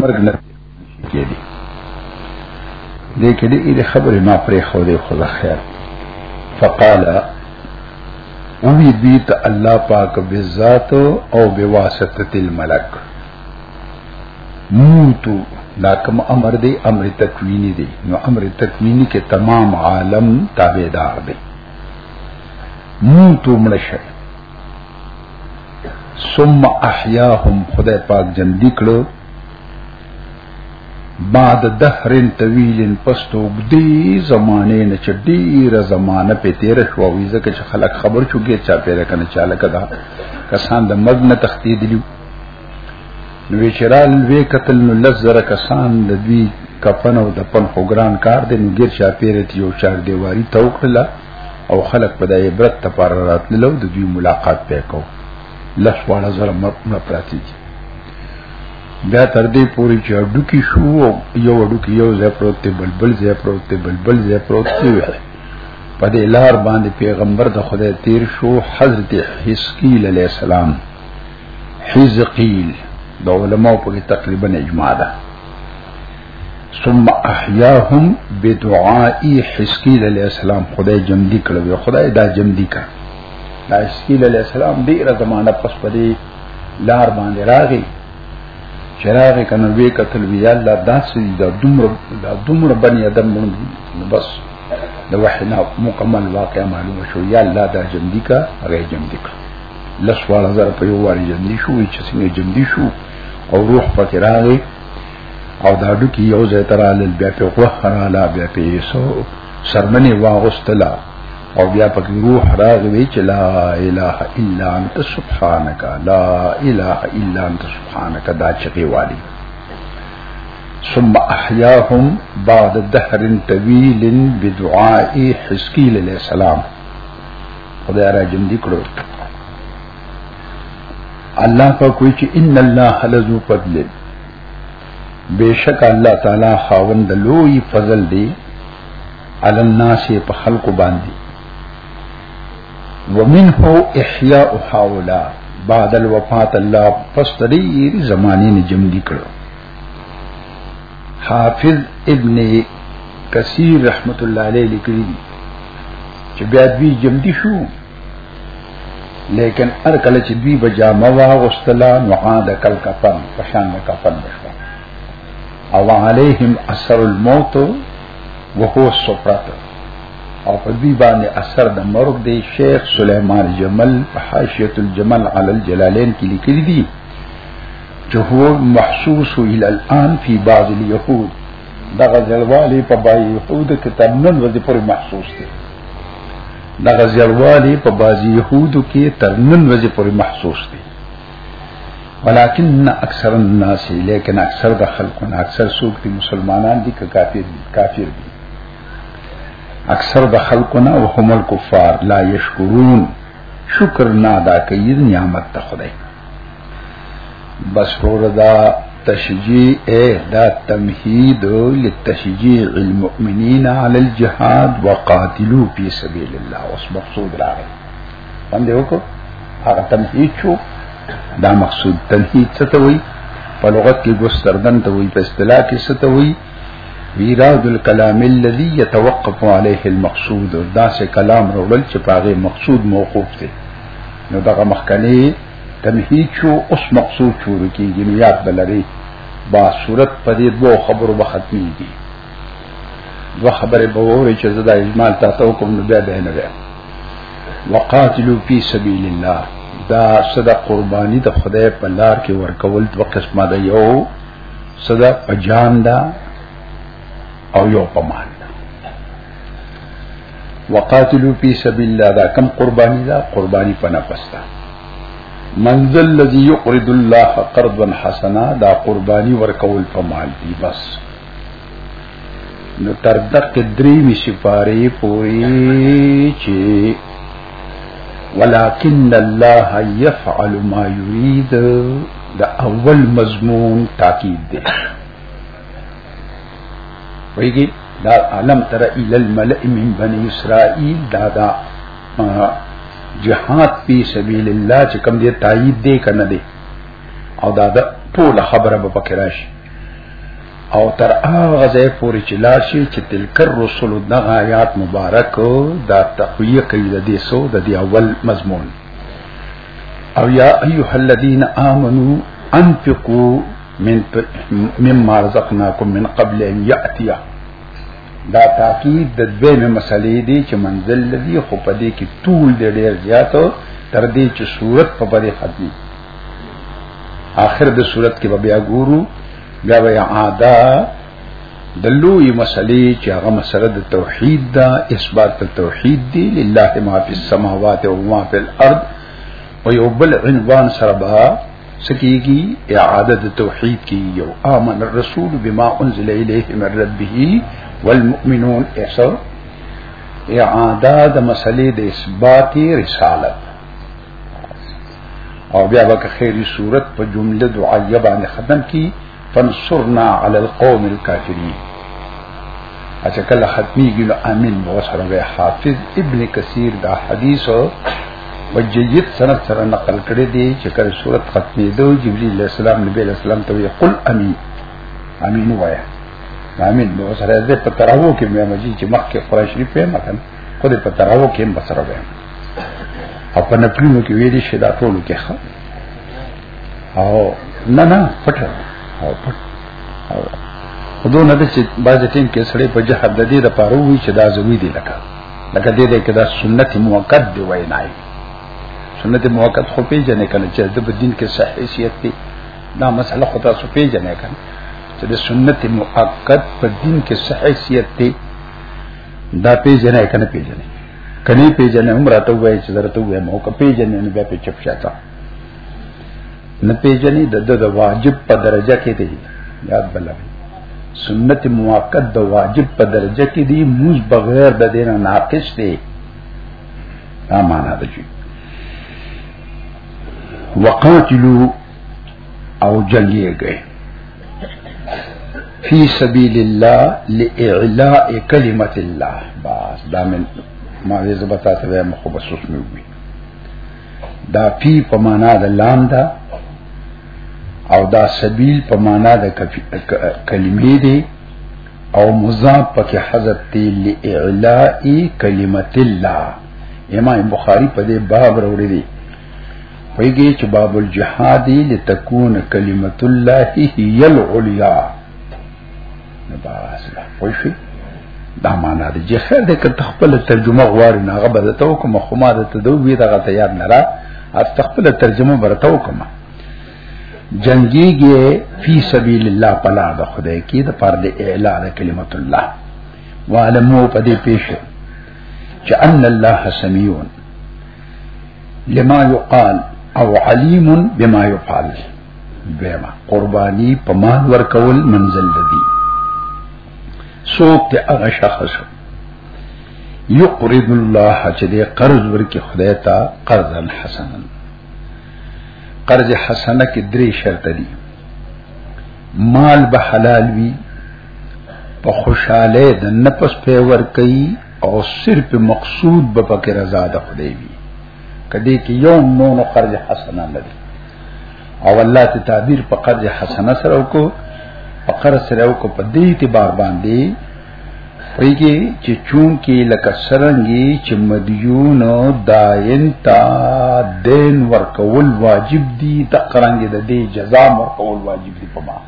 مرګ نه کېږي دې کې دې خبرې ما پرې خو دې خو خیر فقال اوی دوی ته الله پاک بذات او بواسطه الملک موتو دا کوم امر دی امر تکوینی دی نو امر تکوینی کې تمام عالم تابعدار دی موتو مړشه ثم احیاهم خدای پاک جندی کړو بعد دهر طویل پس توګدی زمانه نه چې ډیره زمانه په تیر شو وی ځکه چې خلک خبر شو کې چا پیره کنه چاله کدا کسان د مرګ نه تختی دیلو نو چرال وی قتل نو لزر کسان د دوی کفن او د پن خوګران کار دی نو ګیر چا پیره تیو چار دیواری توکړه او خلق په دای عبرت ته پر راتللو د دوی ملاقات وکاو لس واړه زره مړه پراتی دي بیا تر دې پوري چې اډو کې شو او یو اډو کې یو ځای پروت دی بلبل ځای پروت دی بلبل ځای پروت دی په دې لار باندې پیغمبر د خدای تیر شو حضرت حسقیل علی السلام حزقیل د علماء په تقریبا اجماع ده ثم احیاهم بدعائی حسکیل علیہ السلام خدای جمدی کړو خدای دا جمدی کړ دا حسکیل علیہ السلام ډیره زمانہ پس پدې لار باندې راغی چراغ کنه وی قتل وی الله داسې دا دومره دا دومره بنی ادم مونږ بس د وحینا مکمل واقع معلومه شو یا الله دا جمدی کا غیر جمدی کا لس والا زر په یو واری جمدی شو چې څنګه جمدی شو او روح پکې راغی او دا ډکی یو ځای تر ال بیا په غوخرا لا بیا په سو سرمنه واغستلا او بیا په روح راغی وی چې لا اله الا انت سبحانك لا اله الا انت سبحانك دا چغي والی ثم احياهم بعد دهر طويل بدعاء حسقيل عليه السلام خدای را جون دي کړو الله په کوئی چې ان الله لذو فضل بیشک الله تعالی خاوند لوی فضل دی علی الناس په خلق باندې ومنه احیاء حولا بعد الوفات الله پس دې زمانه نه جمع کړو حافظ ابن کثیر رحمت الله علیه لیکلی چې بیا دوی جمدی شو لیکن هر کله چې دوی بجامه واغستلا نو عاد کل کفن پشان د کفن بشو او علیهم اثر الموت وهو الصفرات او په دې باندې اثر د مرګ دی شیخ سلیمان جمل په حاشیه الجمل علی الجلالین کې لیکلی دی چې هو محسوس الى الان فی بعض اليهود دغه جلوالی په بای یهود کې تنن ورځې پورې محسوس دی دغه زیړوالی په بعضی يهودو کې تر نن ورځې پورې محسوس دی ولكن اکثر الناس لیکن اکثر د خلکو نه اکثر څوک دي مسلمانان دي که کافر دي کافر دي اکثر د خلکو نه او هم الكفار لا یشکرون شکر نه ادا کوي نعمت ته خدای بس وردا تشجیع اے دا تمہید لتشجیع المؤمنین علی الجہاد وقاتلو پی سبیل اللہ اس مقصود را رہی باندې وکړو هغه تمهید شو دا مقصود تمهید څه ته وایي په لغت کې ګستردن ته وایي په اصطلاح کې څه ته وایي ایراد الكلام الذي يتوقف عليه المقصود دا سه کلام رول چې پاغه مقصود موقوف دی نو دا مخکنی تنهید شو اوس مقصود شروع کیږي یاد بلري با صورت په دې دوه خبرو به ختميږي دوه خبره به ووري چې زدا اجمال تاسو کوم نه به نه وي وقاتلوا في سبيل الله دا صدا قرباني د خدای په لار کې ورکول دوه قسمه ده یو صدا پجان ده او یو پمان وقاتلو فی سبیل الله دا کم قربانی دا قربانی په نفس دا منزل الذي يقرض الله قرضا حسنا دا قربانی ورکول په مال دی بس نو تر دقه درې می سپاره پوری چې ولكن الله يفعل ما يريد دا اول مضمون تاکید دی ویږي دا علم تر ال الملئ من بني اسرائيل دا دا جهاد په سبيل الله چې کوم دې تایید دی کنه دی او دا دا ټول خبره به پکې راشي او تر هغه ځای پورې چې لا شي چې تلکر رسول دغه آیات مبارک دا تقویه کوي د دې سو د دې اول مضمون او یا ایها الذین آمنو انفقوا من مما رزقناکم من قبل ان یاتی دا تاکید د دویمه مسلې دی چې منزل لدی خو په دې کې طول دی ډیر زیات تر دې چې صورت په بری ختمي آخر د صورت کې بیا ګورو بیا بیا عاده د لوی مسلې چې هغه مسله د توحید دا اثبات د توحید دی لله ما فی السماوات و ما فی الارض او یو بل عنوان سره سکیږي اعاده د توحید کی یو امن الرسول بما انزل الیه من ربه والمؤمنون ایسو اعاده د مسلې د اثبات رسالت او بیا به خیری صورت په جمله دعایه باندې ختم کی فانصرنا علی القوم الكافرین اچھا کله ختمی ګلو امین و سره به حافظ ابن کثیر دا حدیث و جید سند سره نقل کړی دی چې کله صورت ختمی دو جبرئیل علیہ السلام نبی علیہ السلام ته وی قل امین امین وایا امین و سره دې په تراو کې مې مجی چې مخکې قرآن شریف په مکان خو دې په تراو کې بسره ویم او په نپلینو کې ویلي شي دا ټول کې ښه او نه نه پټ او پټ او خدو نه چې باز ټیم کې سړې په جهاد د دې د پاره وی چې دا زوی دی لکه لکه دې دې کې دا سنت موقت دی وای نه سنت موقت خو پیژنې کنه چې د دین کې صحیح شیت دی دا مسله خو تاسو پیژنې کنه چې د سنت موقت په دین کې صحیح شیت دی دا پیژنې کنه پیژنې کني پیژنې هم راته وای چې درته وای مو که پیژنې نو بیا په چپ شاته نه پیژنې د د واجب په درجه کې دی یاد بلوي سنت موقت د واجب په درجه کې دی موز بغیر د دین ناقص دی دا معنا ده چې وقاتلو او جنگي گئے فی سبیل الله لاعلاء کلمت الله بس دا من ما زبتا ته مخبصوص مې وي دا پی په معنا د لام ده او دا سبیل په معنا د کلمې دی او مضاف پکې حذف دی لاعلاء کلمت الله امام بخاری په دې باب وروړي دی ویږي چې باب الجهاد لتكون کلمت الله هي العليا نه باز لا پوه شي دا معنا دی چې خیر دې کړه خپل ترجمه غواړي نه غبه ته وکم خو ما ته دوه وی دغه ته یاد نه را ات خپل ترجمه برته وکم جنگيږي فی سبیل الله پلا د خدای کې د پر د اعلی د کلمت الله وعلمو په دې پیش چې ان الله سميع لما يقال او عليم بما يقال دویما قربانی په مال ورکول منزل لدی سوک ته هغه شخص یقرض الله چې دې قرض ورکي خدای ته قرضا حسنا قرض حسنه کې درې شرط دي مال به حلال وي په خوشاله د نفس په ور کوي او صرف مقصود به پکې رضا ده خدای وي کدی کې یو مونو قرض حسنه نه دي او الله ته تعبیر په قرض حسنه سره وکړو په قرض سره وکړو په دې اعتبار باندې ویږي چې چون کې لکه سرنګي چې مدیون داین تا دین ورکول واجب دي د قرانګي د دې جزاء ورکول واجب دي په ما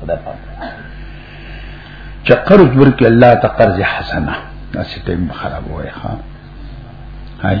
خدای پاک چې قرض ورکړي الله ته قرض حسنه نسیته خراب وای ها هاي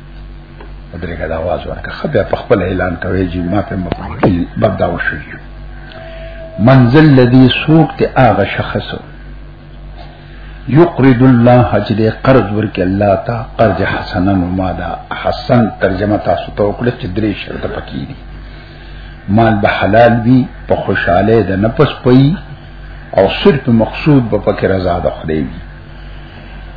درګه دا आवाज ورکه خبره په خپل اعلان کوي چې ما په مفاهیم بدا وشو منزل الذي سوق ته هغه شخص یقرض الله چې دې قرض ورکړي الله تا قرض حسنا مادا حسن ترجمه تاسو ته وکړه چې درې شرط پکې دي مال به حلال وي په خوشاله ده نه پس پي او صرف مقصود به پکې رضا ده خدای وي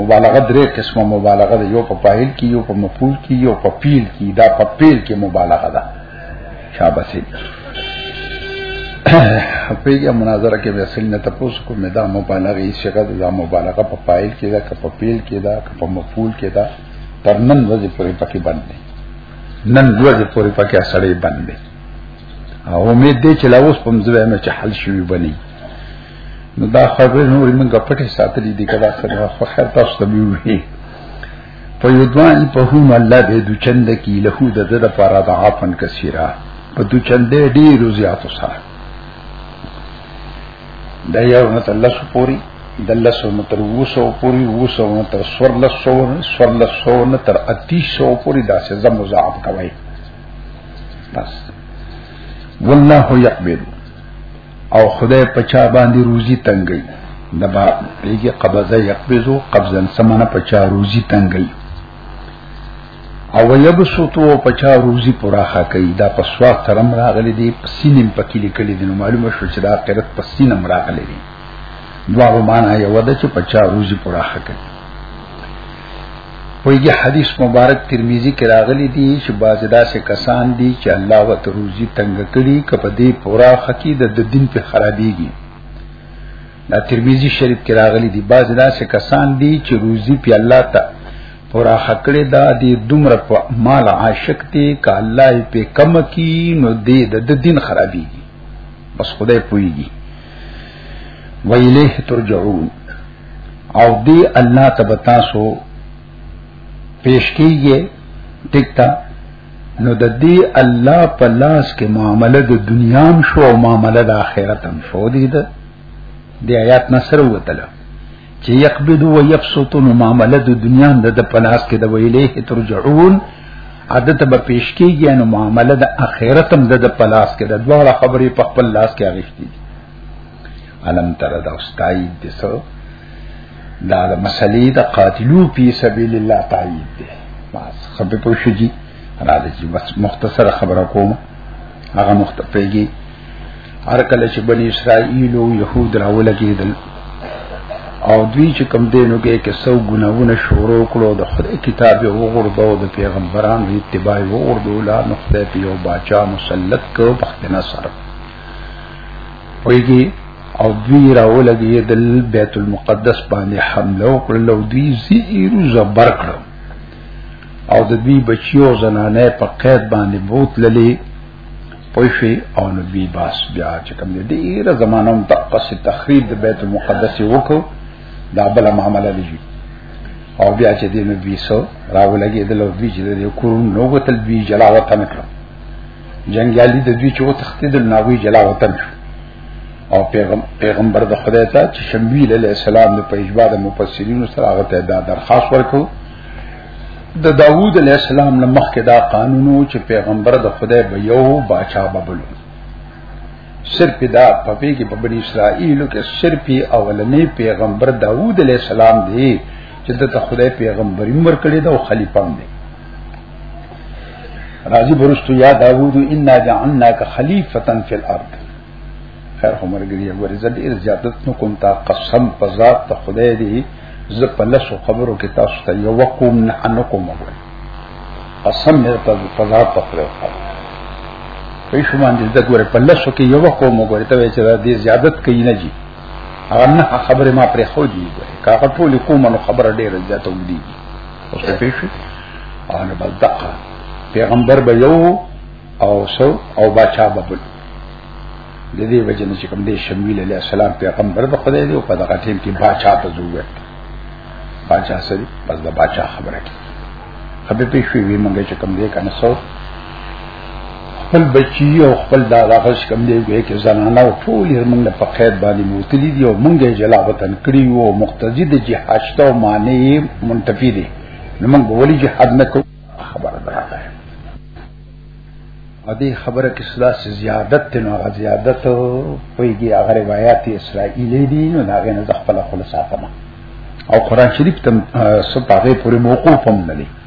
مبالغه درې قسمه مبالغه ده یو په پایل کې یو په مفعول کې یو په پیل کې دا په پیل کې مبالغه ده شاباسي پیګه مناظره کې وسیل نه تاسو کوم دا مبالغه یې څنګه دا مبالغه په پایل کې ده که په پیل کې ده که په مفعول کې ده تر نن ورځې پورې پکې باندې نن ورځې پورې پکې سړې باندې او امید دې چې لا اوس په مزه مې چې حل شوی بني نو دا خبرې نور موږ پټې ساتلې دي کدا سره خو خیر تاسو ته ویوي په یو دوان په هم الله به د چند کی له د د لپاره د عفن کثیره په د چند ډیر زیات سره دا یو نه الله سو پوری د الله سو نه تر وسو پوری وسو نه تر سور له سو سور له سو نه تر اتی سو پوری دا څه زمو زعب کوي بس والله يقبل او خدای په چا باندې روزي تنګي د با پیږي قبضه یقبضو قبضن سمنه په چا روزي تنګي او یبسطو په چا روزي پراخه کوي دا په سوا ترم راغلي دي سینم پکې لیکل دي نو معلومه شو چې دا قرت په سینم راغلي دي دوه معنا یو ده چې په چا روزي پراخه کوي ویږي حدیث مبارک ترمذی کې راغلی دی چې بازدا سے کسان دي چې الله وتعالى تنگ کړي کپه دې پورا خکی د دین په خرابېږي دا ترمذی شریف کې راغلی دی باز داسې کسان دي چې روزي په الله ته پورا خکړې دا دی دومره په مال عاشق دي ک الله په کم کی نو دې د دین خرابېږي بس خدای پويږي ویلیه ترجعون او دی الله تبتاسو پیش کیږي ټیکتا نو د دې الله په لاس کې معامله د دنیا هم شو او معامله د آخرت هم شو دي د دې آیات نصر وتله چې يقبض او يبسط نو معامله د دنیا د د پلاس کې د ویلې ترجعون عادت به پیش کیږي نو معامله د آخرت هم د د پلاس کې د دواړه خبرې په خپل لاس کې اغشتي علم تر دا استای د سو دا د مسلې د قاتلو په سبیل الله تعالی دی بس خبر پوه شو جی را دې چې بس مختصر خبره کوم هغه مختفیږي هر کله چې بنی اسرائیل او يهود راولګېدل او دوی چې کم دینو کې کې سو ګناونه شروع کړو د خدای کتاب یو غردو د پیغمبرانو اتباع وو غردو لا نقطه پیو باچا مسلط کو بخت نصر ویږي او دوی راولګي د بیت المقدس باندې حمله وکړه او دوی زیر زبر کړو او د دوی بچیو زنانه په قید باندې بوت للی پوښي او نو دوی باس بیا چې کوم دې ډیره زمانه هم تقص تخریب د بیت المقدس وکړو دا بل معاملې دي او بیا چې دین دوی سو راولګي د لو دوی چې د کورونو نو وتل دوی جلاوطن کړو جنگیالی د دوی چې و تختیدل ناوی جلا وطن شو او پیغم پیغمبر د خدای ته چې شمویل علی السلام د پیجبا د مفسرین سره هغه ته دا درخواست ورکړو د داوود علی السلام نه مخکې دا قانونو چې پیغمبر د خدای به یو باچا ببلو صرف دا پپې کې په بنی اسرائیل کې صرف اولنې پیغمبر داوود علی السلام دی چې د خدای پیغمبري مرکړي دا خلیفہ دی راځي برستو یا داوود ان جعلناک خلیفتا فی الارض خیر خو مرګري ورې زد ډیر زیادت نو کوم تا قسم په ذات ته خدای دی زه په لاسو خبرو کې تاسو ته یو وقوم نه انکم وای قسم مې ته په ذات ته خبرو په شو باندې د ګوره په لاسو کې یو وقوم وګوره ته چې دا دې زیادت کوي نه جی هغه نه خبره ما پرې خو دی ګوره کاغه ټول کوم نو خبره ډیره زیاته ودی او څه پیښی او نه بل دقه پیغمبر به یو او سو او بچا به بل د دې وجه نه چې کوم دې شمیل علی السلام پیغمبر به خدای دی او په دغه ټیم کې بچا په زوې بچا سره بس د بچا خبره کې خبرې پیښې وی مونږ چې کوم دې کنه سو خپل بچی او خپل دا راغس کم دی وی کې زنانه او ټول یې موږ په قید باندې موتلی دی او موږ یې جلا وطن کړی او مقتضی د جهاد ته معنی منتفی دی نو موږ ولی جهاد نه کو خبر درته ا دې خبره کې سلا سي زیادت ته نو زیادت پويږي هغه روایت اسرائیلی دي نو دا غنه خپل خلاصه او قران شریف تم سپاره پورې موقوف هم نه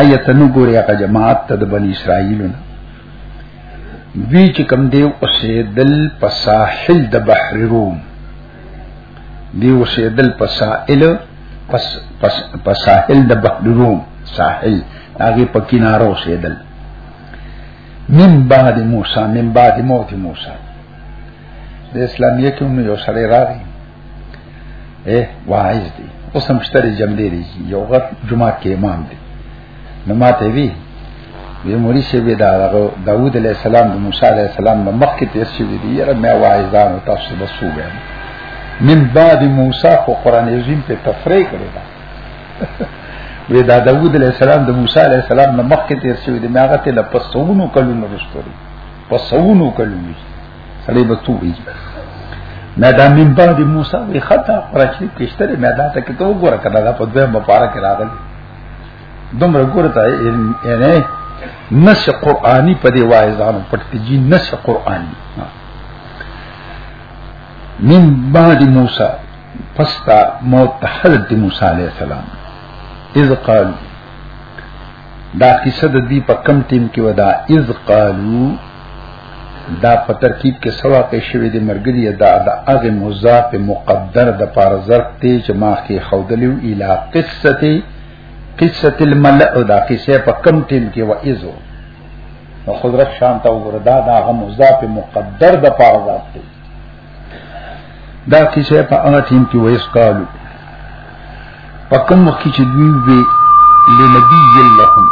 ایت نو ګوري هغه جماعت ته د بنی اسرائیل نه وی چې کم دی اوسېدل په ساحل د بحر روم دی اوسېدل په ساحل پس پس په ساحل د بحر روم ساحل هغه په کیناره اوسېدل من بعد موسی من بعد موت موسی د اسلامیه کې یو سړی راغی اے واعظ دی اوس هم شتري جمع دی یو غټ جمعه کې امام دی نو ماته وی وی موري شه وی دا داوود علی السلام د موسی علی السلام د مخ کې تیر شوی دی یره مې واعظان او تاسو د سو ویم من بعد موسی خو قران عظیم په تفریح کړی دا وی دا داوود علی السلام د موسی علی السلام د مخ کې تیر شوی دی مې هغه ته لپسونو کلونو رسول پسونو کلونو سړی به تو وی ما دا من بعد موسی وی خطا پرچې کشتر ما دا ته کې تو ګور کړه دا په دوه مبارک راغل دومره ګور ته یعنی نس قرآنی په دی وایزانو پټ جی نس قرآنی من بعد موسی پستا موت حضرت موسی علیہ السلام اذ قال دا قصه د دې په کم ټیم کې ودا اذ قالو دا په ترکیب کې سوا کې شوی دی مرګري دا د هغه مضاف مقدر د پار ظرف دی چې ما کې خودلیو اله قصته قصه الملأ دا قصه په کم ټیم کې و ایزو نو حضرت شان ته وردا دا هغه مضاف مقدر د پار ظرف دی دا قصه په هغه ټیم کې ویس قالو په کوم وخت چې دوی وی لنبي لهم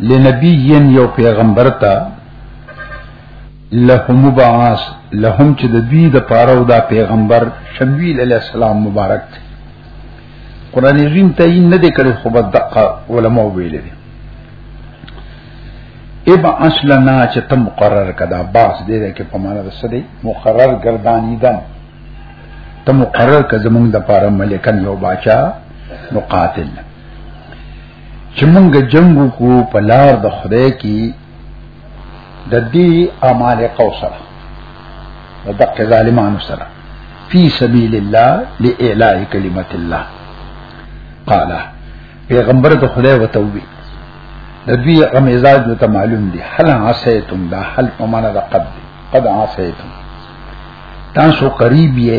لنبی یو پیغمبر ته له مبعث لهم چې د دوی د پاره او دا پیغمبر شمویل علی السلام مبارک دی قران عظیم ته یې نه دکړي خو بد دقه علماء ویل دي ابا اصلنا چې تم مقرر کدا باس دې ده کې په معنا د سدي مقرر گردانی دن تم مقرر کزمون د پاره ملکن یو باچا نو قاتل چې موږ جنگ کو په لار د خدای کې د دې اعمال قوسره د دقه ظالمانو سره فی سبیل الله لإعلاء کلمت الله قال پیغمبر د خدای وته وی د دوی غمیزات ته معلوم دي هل عسیتم دا هل په معنا د قد قد عسیتم تاسو قریب یې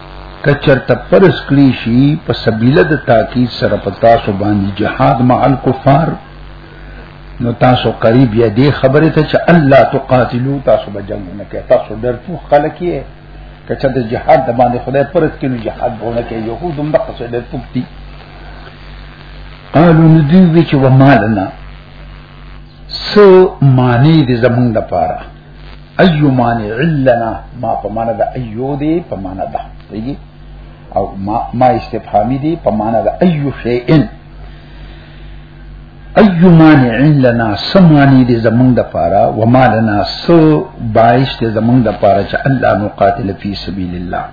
کچرته پرس کړی شي په سبيله د تاکید سره په تاسو باندې جهاد مع الكفار نو تاسو قریب یا دې خبره ته چې الله تقاتلو تاسو به جنگ نه کوي تاسو ډرته خلک یې کچا د جهاد د باندې خدای پرد کینو جهاد بونه کې یو دوم د قصې د پکتی قالو ندوی چې ومالنا سو معنی دې زمونږ لپاره ایو معنی علنا ما په معنا د ایو دی په معنا ده دیږي او ما ما استفهامی دی په معنا د ایو شیئن ایو معنی علنا سمانی دی زمون د پاره و ما لنا سو باعث دی زمون د پاره چې الله مقاتل فی سبیل الله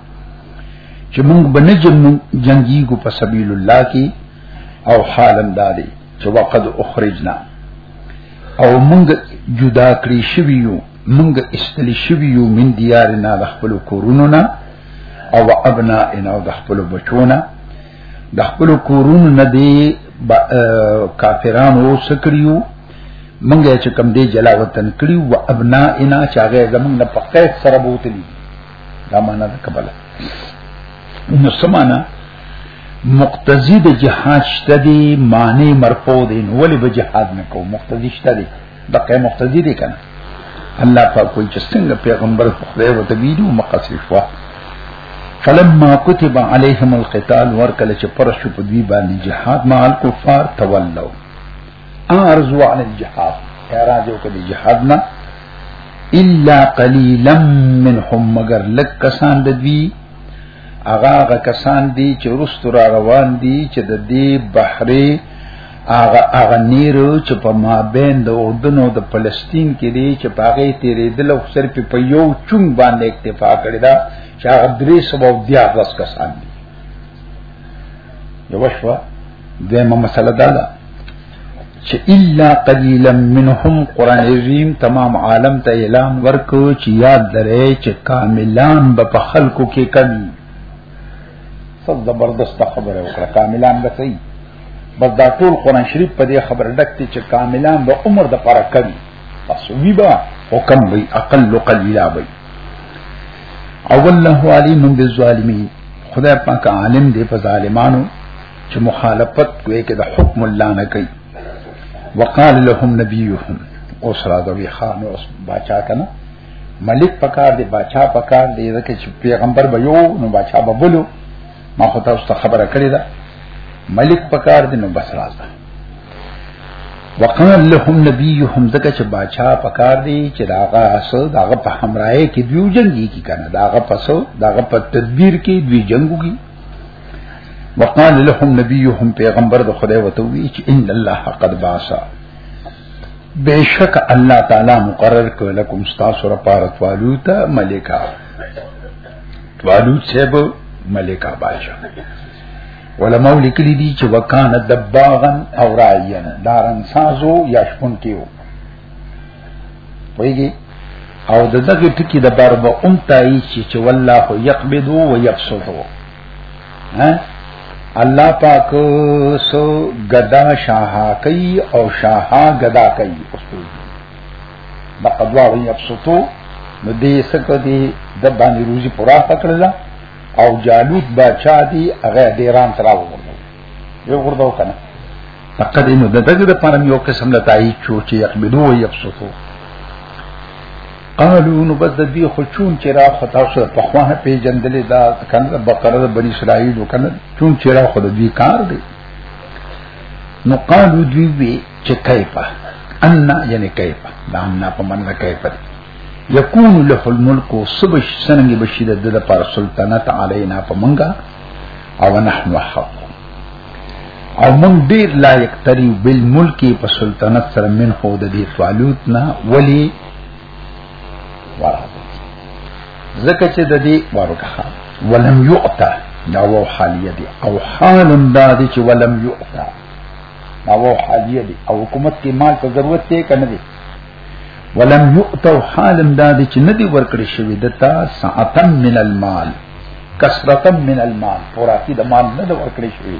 چې موږ بنجم جنگی کو په سبیل الله کې او حالم دادی چې وقد اخرجنا او مونږ جدا کړی شوی یو مونږ استلی شوی یو من دیارنا د خپل کورونو نه او ابنا ان او د خپل بچونه د خپل کورونو نه دی کافرانو سکړیو مونږ چې کم دی جلا وطن کړیو او ابنا ان چاغه زمونږ نه پخې سره بوتلی دا معنا ده کبل نو سمانا مقتضی د جهاد شته دی معنی مرفوع دی نو ولی به جهاد نه کو مقتضی شته دی دغه مقتضی دی کنه الله پاک کوئی چې څنګه پیغمبر خدای و ته ویډو مقصد شو فلما كتب عليهم القتال ورکل چې پر شو په دوی باندې جهاد مع الكفار تولوا ارزو عن الجهاد اعراض وکړي دی جهاد نه الا قليلا منهم مگر لک کسان د دوی اغا غ کسان دي چې رست را روان دي چې د دې بحرې اغا اغا نیرو چې په ما بین د اردن او د فلسطین کې دي چې پاګې تیرې د لو سر په یو چون باندې اکتفا کړی دا چې هغه درې سبب دي هغه کسان دي یو شوا دیمه مسله دا ده چې الا قليلا منهم قران عظیم تمام عالم ته اعلان ورکو چې یاد درې چې کاملان به په خلکو کې کمی صد زبردست خبره وکړه کاملان به صحیح بس دا ټول قران شریف په دې خبره ډکته چې کاملان به عمر د پاره کمی پس وی با حکم وی اقل قلیلا وی او والله علیم بالظالمین خدای پاک عالم دی په ظالمانو چې مخالفت کوي کې د حکم الله نه کوي وقال لهم نبيهم اوس راغوي خان اوس بچا کنه ملک پکار دی بچا پکار دی ځکه چې پیغمبر به یو نو بچا به بولو ما خو تاسو ته خبره کړې ده ملک پکار دی نو بس راځه وقال لهم نبيهم دغه چې باچا پکار دی چې داغه اصل داغه په همراهي کې دیو جنگي کی کنه داغه پسو داغه په تدبیر کې دوی جنگو کی وقال لهم نبيهم پیغمبر د خدای وته وی چې ان الله قد باسا بشک الله تعالی مقرر کړ لكم استاسو را پارت والوتا ملکا والوت سبب ملکا باچا علماء لیکلی دي چې وکانه دباغن او راین دارن سازو یا شپون کیو ویږي او د دغه ټکی د بار به اون تای چې چې والله یقبضو و یبسطو ها الله پاک سو غدا شاها کوي او شاها غدا کوي اوس په دا قدوا و یبسطو نو دې سکه دې د باندې روزي پورا پکړه او جالوت بچا دی هغه د ایران سره وګورنو یو ورته وکنه فقط انه د دغه د پرم یو قسم لا تایید شو چې یقبلو او یبسطو قالو نو بس د دې خو چون چې را خو تاسو په خوانه پیجندلې دا کنه بقره د بنی اسرائیل وکنه چون چې را خو د دې کار دی نو قالو دوی وی چې کیفه ان یعنی کیفه دا نه په منځ کیفه یکون له الملک سبش سننګ بشی د د پر سلطنت علینا په منګه او نحن حق او من ډیر لایق تری بل ملک په سلطنت سره من هو د دې فالوت نه ولی ورته زکه چې د دې ورکه ولم یؤتا دا و حالیه دی او حال دا دی چې ولم یؤتا دا و حالیه دی او حکومت کې مال ته ضرورت ته کنه دی ولم یؤتو حالم دا دي چې ندي ورکړي شوی دتا ساعتن من المال کثرتا من المال پوراتی د مال نه ورکړي شوی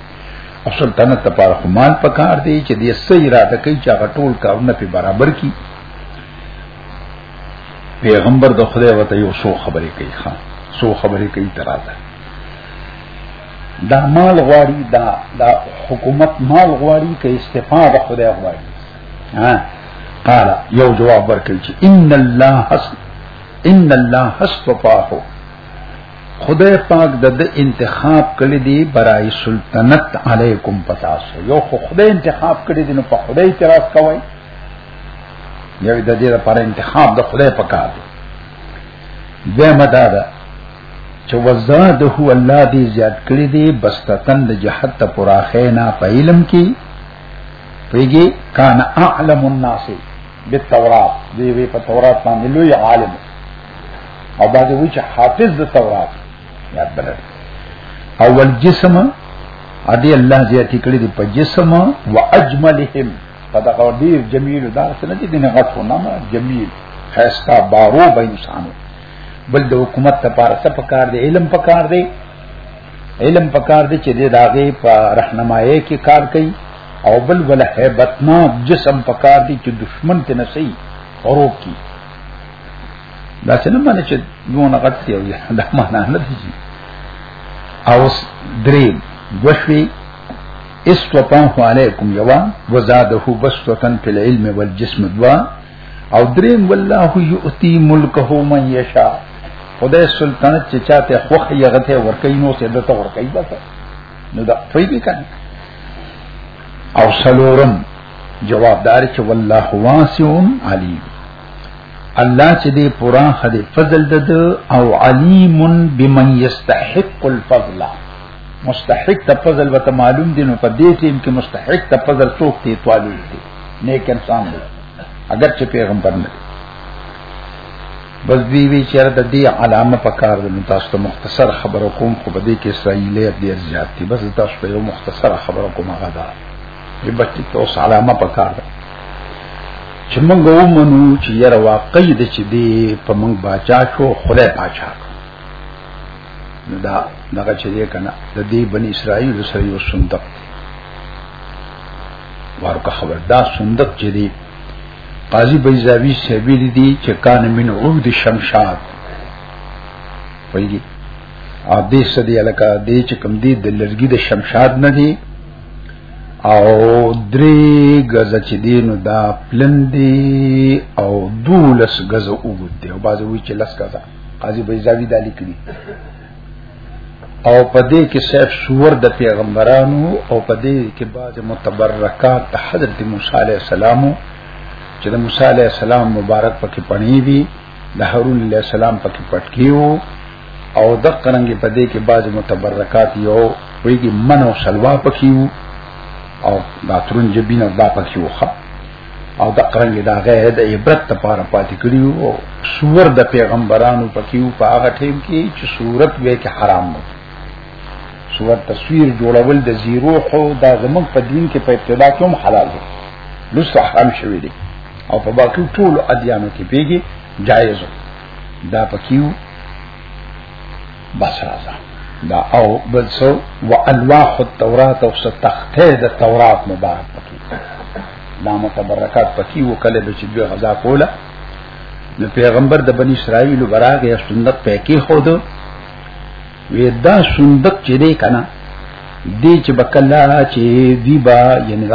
او سلطنت ته پاره خو مال پکار دی چې دې سې اراده کوي چې هغه ټول کارونه په برابر کی پیغمبر د خدای وته یو څو خبرې کوي ښا څو خبرې کوي تراته دا مال غواړي دا دا حکومت مال غواړي کې استفاده خدای غواړي ها قال یو جواب ورکړي چې ان الله حس ان الله حسفه خدای پاک د د انتخاب کړی دی برای سلطنت علیکم پتاسو یو خو خدای انتخاب کړی دی نو په خدای اعتراض کوي یو د دې لپاره انتخاب د خدای په کار دی به مدار چې وزاده الله دې زیات کړی دی بستتن د جهاد ته پراخه نه په علم کې پیږي کان اعلم الناس بالتورات دی وی په تورات باندې لوی عالم او باندې وی چې حافظ د تورات یاد بلل اول جسم ا دې الله زیاتی کړی دی په جسم او اجملهم په دغه ډیر جمیل دا څنګه دې نه غټ نه جمیل خیستا بارو به انسان بل د حکومت لپاره څه پکار دی علم پکار دی علم پکار دی چې د داغه په رهنمایي کې کار کوي او بل بل هیبتنا جسم پکار دی چې دشمن ته نسی ورو کی دا څنګه معنی چې دونه غټ دی دا معنی نه دی او درې دوشوي استوطنه علیکم یوا وزاده بسطتن فی العلم والجسم دوا او دریم والله یؤتی ملکه من یشا خدای سلطنت چې چاته خوخ یې غته ورکې نو سې دته ورکې بس نو دا فیدی کنه او سلورم جوابدار چې والله واسعون علیم الله چې دې پورا خدي فضل دد او علیم بمن یستحق الفضل مستحق ته فضل وته معلوم دي نو په دې ټیم کې مستحق ته فضل څوک دی طالب دی نیک انسان دی اگر چې پیغمبر نه بس دی وی چیرې د دې علامه په کار د تاسو ته مختصر خبرو کوم خو به دې کې اسرائیلی ډیر زیات دي بس تاسو ته یو مختصر خبرو کوم هغه دا چې بچی ته اوس علامه په کار ده چې موږ ومنو چې یره واقعي د چې دی په موږ باچا شو خدای باچا دا دغه چې دی کنه د دې بنی اسرائیل سره یو صندوق ورکه خبر دا صندوق چې دی قاضي بیزاوی سیویل دی چې کان من عود شمشاد ویږي او دې سدي الکا دې چې کم دی د لرګي د شمشاد نه دی او درې غز چې دی نو دا پلندې او دولس غز وګد دی او بازوی چې لس غزا قاضي بیزاوی دالی کړی او پدې کې صاحب سور د پیغمبرانو او پدې کې بعض متبرکات د حضرت موسی عليه السلام چې د موسی عليه السلام مبارک پکې پڼې دي د هارون عليه السلام پکې پټکیو او د قرنګي پدې کې بعض متبرکات یو ویږي من او سلوا پکې او دا ترنجبین او دا پکې وخه او دا قرنګ دا غه د عبرت لپاره پاتې کړیو او سور د پیغمبرانو پکیو په هغه ټیم کې چې صورت وې کې حرام نه سور تصویر جوړول د زیرو خو دا زمنګ په دین کې په ابتدا کې هم حلال دي لوس حرام شوی دي او په باقی ټول ادیانو کې پیږي جایز دا پکیو بس راځه دا او بل سو والواح التورات او ستخته د تورات مبارک پکې دا متبرکات پکې وکړه به چې دوی غزا کوله نو پیغمبر د بنی اسرائیل براغه یا صندوق پکې خو دو وی دا صندوق چې دی کنه دی چې بکلا چې دی با یعنی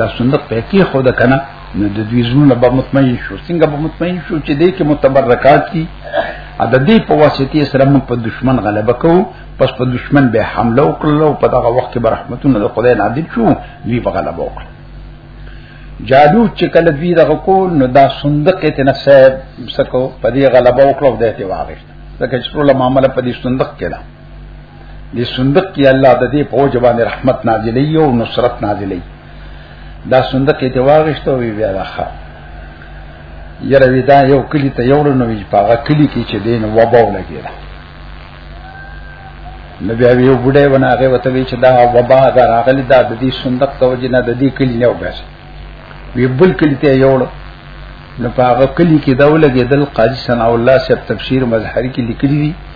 دا صندوق پکې خو دا کنه نو د دوی زړونه به مطمئن شو څنګه به مطمئن شو چې دې کې متبرکات دي ا د دې په واسطه سره موږ په دشمن غلبه کوو پس په دشمن به حمله وکړو او په دغه وخت کې برحمتونه د خدای نادر شو دوی به غلبه وکړو جادو چې کله دوی دغه کو نو دا صندوق ته نه صاحب سکو په دې غلبه وکړو د دې واغښت ځکه چې ټول معاملې په دې صندوق کې ده دې صندوق کې الله د دې په جواب رحمت نازلې او نصرت نازلې دا صندوق ته واغښته وی بیا راخه یره وی دا یو کلی ته یو نو وی پاغه کلی کې چې دین و باو لګیدا نبی اوی یو بډای ونه هغه وته وی چې دا و با دا راغلی دا د دې صندوق ته وجنه د دې کلی نه وباس وی بل کلی ته یو نو پاغه کلی کې دا ولګیدل قاضي ثنا الله صاحب تفسیر مظهری کې لیکلی دی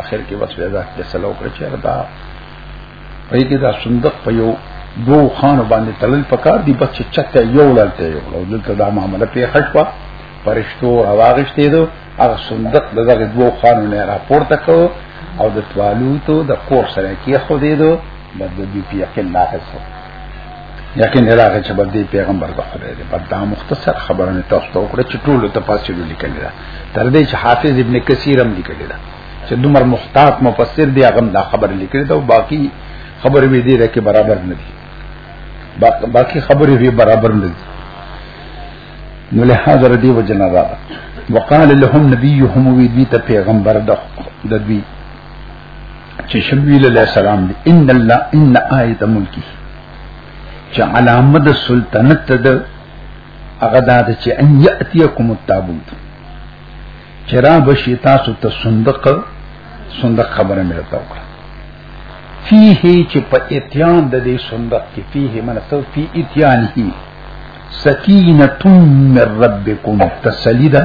اخر کې بس دا فیصله وکړه چې دا پای کې دا صندوق په یو دو خان باندې تلل پکار دی بچ چته یو لړته یو لو دلته دا معاملې په خشوا پرشتو راغشته دو هغه صندوق دغه دوه خانو نه راپورته کو او د توالوتو د کور سره کې خو دې دو د دې په یقین لا هڅه یقین راغی چې بده پیغمبر د خدای دی په دا مختصر خبره نه تاسو ته وکړه چې ټول تفاسیر لیکل دي تر دې چې حافظ ابن کثیر هم لیکل دي چې دمر مختات مفسر دی هغه دا خبر لیکل دا باقی خبر وی دی راکه برابر نه دي باقی خبر وی برابر نه دي نو له حاضر دی وجنا دا وقال لهم نبيهم وی دی ته پیغمبر د دوی چې شبیل علیہ السلام دی ان الله ان آیت ملکی چې علامه د سلطنت د هغه د چې ان یاتیکم التابوت چرا بشی تاسو ته صندوق صندوق خبره مې راته وکړه فيه چې په اتیان د دې صندوق کې فيه من تو فی اتیان هی سکینه من ربکم تسلیدا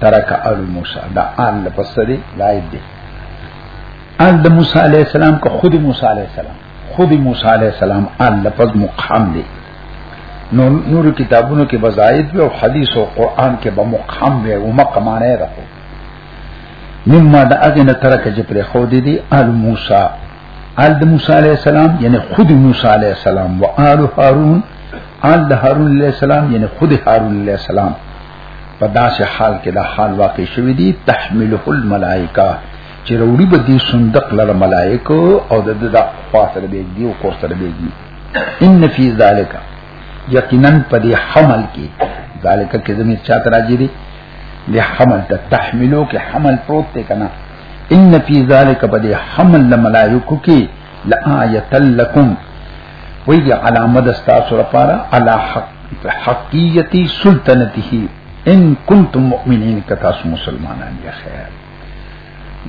ترک آل موسی دا آل لپس دی لائد دی آل دا موسی علیہ السلام که خود موسی علیہ السلام خود موسی علیہ السلام آل لپس مقام دی نور کتابونو کې بزاید او حدیث او قران کې به مقام وي او مقامانه راکو مما دا اذن ترک چې پر خو دي دي آل موسی آل د موسی علیہ السلام یعنی خود موسی علیہ السلام و آل هارون آل د هارون علیہ السلام یعنی خود هارون علیہ السلام په داسې حال کې دا حال واقع شوی دی تحمله الملائکه چې وروړي به دي صندوق لره ملائکه او د دغه خاطر به دی او کور سره به دی ان فی ذالک یقینا په دې حمل کې ذالک کې زمي چا تراجی دی له حمل ته تحملو کې حمل پروت دی کنه ان فی ذالک په دې حمل ملائکه کې لآیه لکم وی دی علامه دستا سره پارا علا حق حقیتی سلطنته ان کنتم مؤمنین کتا سو مسلمانان یا خیر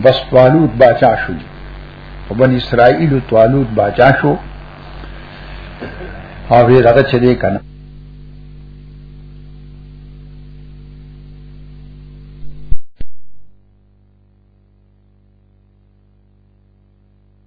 بس طالوت باچا شو په بن اسرائیل طالوت باچا شو او وی دغه چه دی کنه